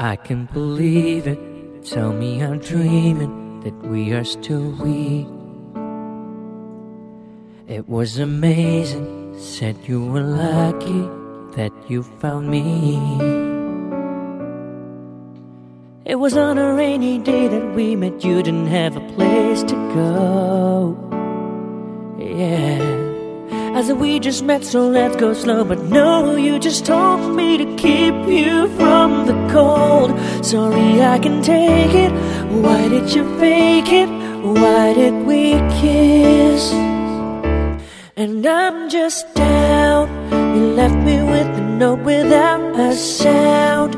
I can't believe it. Tell me I'm dreaming that we are still we. It was amazing. Said you were lucky that you found me. It was on a rainy day that we met. You didn't have a place to go. Yeah. As we just met, so let's go slow. But no, you just told me to keep you from the cold. Sorry, I can take it. Why did you fake it? Why did we kiss? And I'm just down. You left me with a note without a sound.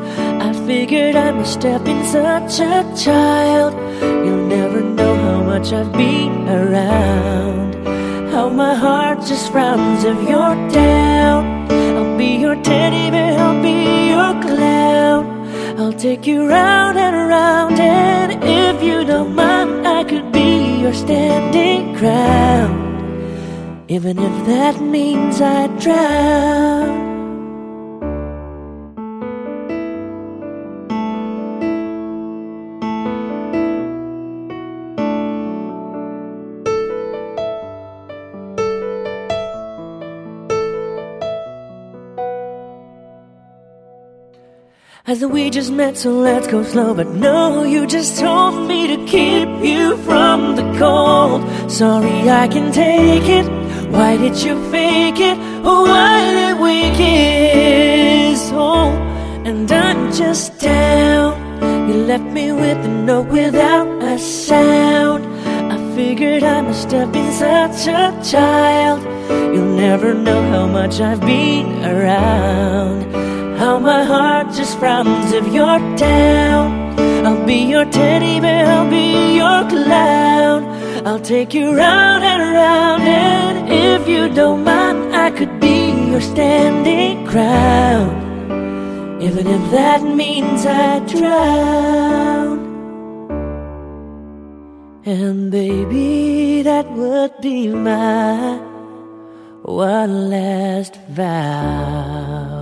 I figured I must have been such a child. You'll never know how much I've been around. How my heart just frowns if you're. Your teddy bear, I'll be your clown. I'll take you round and around, and if you don't mind, I could be your standing ground. Even if that means I drown. As we just met, so let's go slow. But no, you just told me to keep you from the cold. Sorry, I can take it. Why did you fake it? Why did we kiss? Oh, and I'm just down. You left me with a note without a sound. I figured I must have been such a child. You'll never know how much I've been around. How my heart just frowns if you're down. I'll be your teddy bear, I'll be your clown. I'll take you round and around, and if you don't mind, I could be your standing crown. Even if that means I drown. And baby, that would be my one last vow.